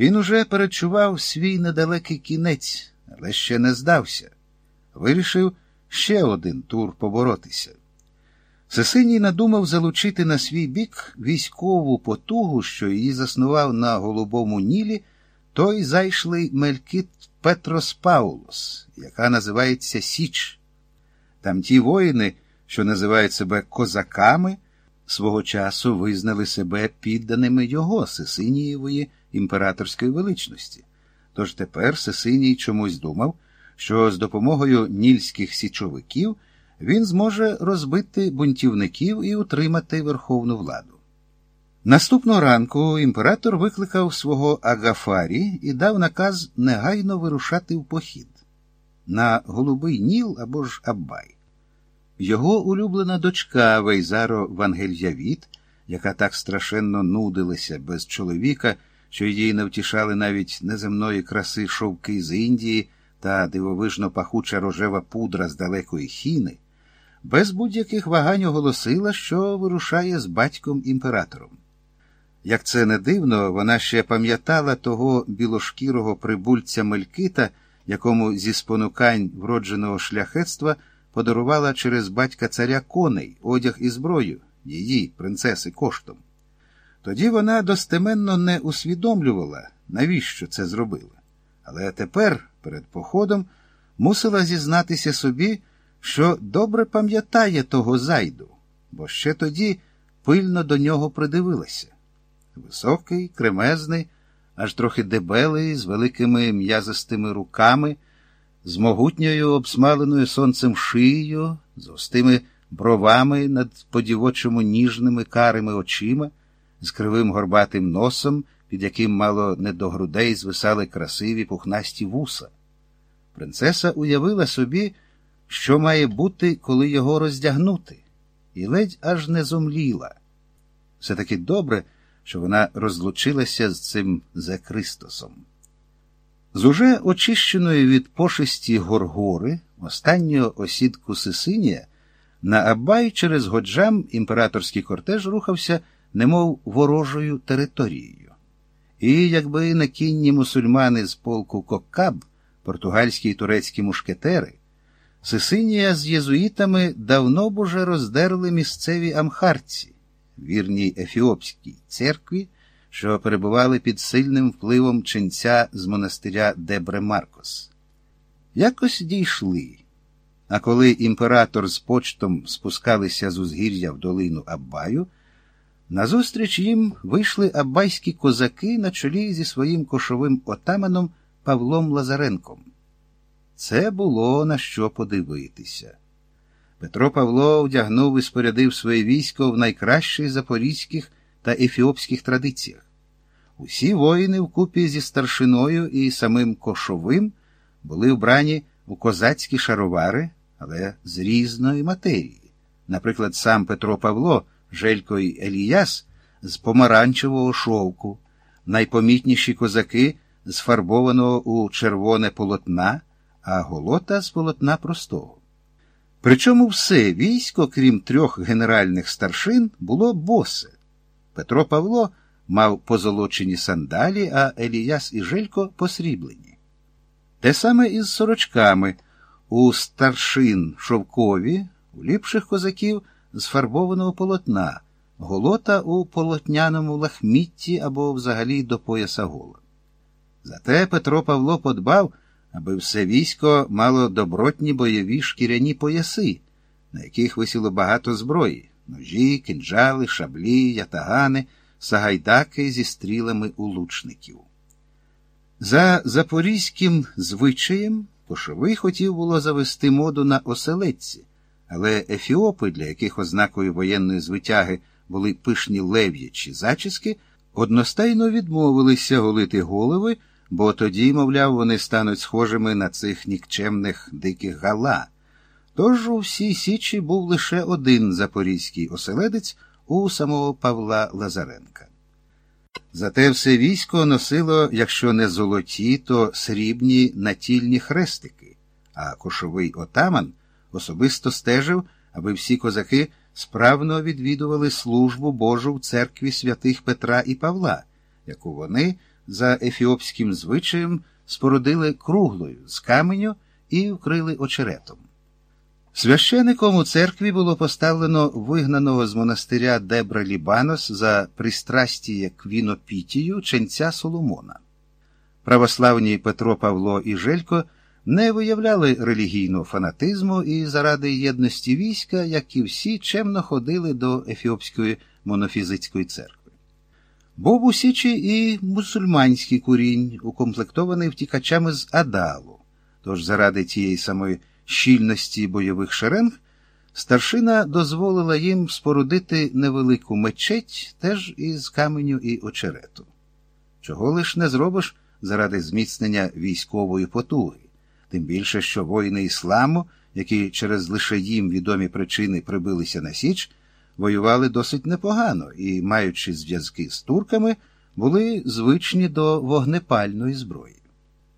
Він уже перечував свій недалекий кінець, але ще не здався. Вирішив ще один тур поборотися. Сесиній надумав залучити на свій бік військову потугу, що її заснував на Голубому Нілі, той зайшлий Мелькіт Петрос Паулос, яка називається Січ. Там ті воїни, що називають себе козаками, свого часу визнали себе підданими його Сесинієвої імператорської величності. Тож тепер Сесиній чомусь думав, що з допомогою нільських січовиків він зможе розбити бунтівників і утримати верховну владу. Наступного ранку імператор викликав свого Агафарі і дав наказ негайно вирушати в похід на Голубий Ніл або ж Аббай. Його улюблена дочка Вейзаро Вангельявіт, яка так страшенно нудилася без чоловіка, що її не втішали навіть неземної краси шовки з Індії та дивовижно пахуча рожева пудра з далекої хіни, без будь-яких вагань оголосила, що вирушає з батьком імператором. Як це не дивно, вона ще пам'ятала того білошкірого прибульця Мелькита, якому зі спонукань вродженого шляхетства подарувала через батька царя коней, одяг і зброю, її, принцеси, коштом. Тоді вона достеменно не усвідомлювала, навіщо це зробила. Але тепер, перед походом, мусила зізнатися собі, що добре пам'ятає того зайду, бо ще тоді пильно до нього придивилася. Високий, кремезний, аж трохи дебелий, з великими м'язистими руками, з могутньою обсмаленою сонцем шиєю, з густими бровами над подівочому ніжними карими очима, з кривим горбатим носом, під яким мало не до грудей звисали красиві пухнасті вуса. Принцеса уявила собі, що має бути, коли його роздягнути, і ледь аж не зомліла. Все таки добре що вона розлучилася з цим Зекристосом. З уже очищеної від пошесті Горгори, останнього осідку Сисинія, на Абай через Годжам імператорський кортеж рухався, немов ворожою територією. І якби на кінні мусульмани з полку Коккаб, португальські і турецькі мушкетери, Сисинія з єзуїтами давно б уже роздерли місцеві амхарці вірній Ефіопській церкві, що перебували під сильним впливом ченця з монастиря Дебре Маркос. Якось дійшли. А коли імператор з почтом спускалися з узгір'я в долину Аббаю, назустріч їм вийшли аббайські козаки на чолі зі своїм кошовим отаманом Павлом Лазаренком. Це було на що подивитися. Петро Павло вдягнув і спорядив своє військо в найкращих запорізьких та ефіопських традиціях. Усі воїни вкупі зі старшиною і самим Кошовим були вбрані у козацькі шаровари, але з різної матерії. Наприклад, сам Петро Павло, Желько й Еліяс з помаранчевого шовку, найпомітніші козаки з фарбованого у червоне полотна, а голота з полотна простого. Причому все військо, крім трьох генеральних старшин, було босе. Петро Павло мав позолочені сандалі, а Еліяс і Желько посріблені. Те саме із сорочками у старшин шовкові, у ліпших козаків з фарбованого полотна, голота у полотняному лахмітті або взагалі до пояса гола. Зате Петро Павло подбав аби все військо мало добротні бойові шкіряні пояси, на яких висіло багато зброї ножі, кинджали, шаблі, ятагани, сагайдаки зі стрілами у лучників. За запорізьким звичаєм Кошовий хотів було завести моду на оселедці, але ефіопи, для яких ознакою воєнної звитяги були пишні лев'ячі зачіски, одностайно відмовилися голити голови бо тоді, мовляв, вони стануть схожими на цих нікчемних диких гала. Тож у всій Січі був лише один запорізький оселедець у самого Павла Лазаренка. Зате все військо носило, якщо не золоті, то срібні натільні хрестики, а кошовий отаман особисто стежив, аби всі козаки справно відвідували службу Божу в церкві святих Петра і Павла, яку вони за ефіопським звичаєм спорудили круглою з каменю і вкрили очеретом. Священиком у церкві було поставлено вигнаного з монастиря Дебра Лібанос за пристрастіє к вінопітію ченця Соломона. Православні Петро Павло і Желько не виявляли релігійного фанатизму і заради єдності війська, як і всі, чемно ходили до Ефіопської монофізицької церкви. Був у Січі і мусульманський курінь, укомплектований втікачами з Адалу. Тож заради тієї самої щільності бойових шеренг старшина дозволила їм спорудити невелику мечеть теж із каменю і очерету. Чого лиш не зробиш заради зміцнення військової потуги, тим більше, що воїни ісламу, які через лише їм відомі причини прибилися на Січ, воювали досить непогано і, маючи зв'язки з турками, були звичні до вогнепальної зброї.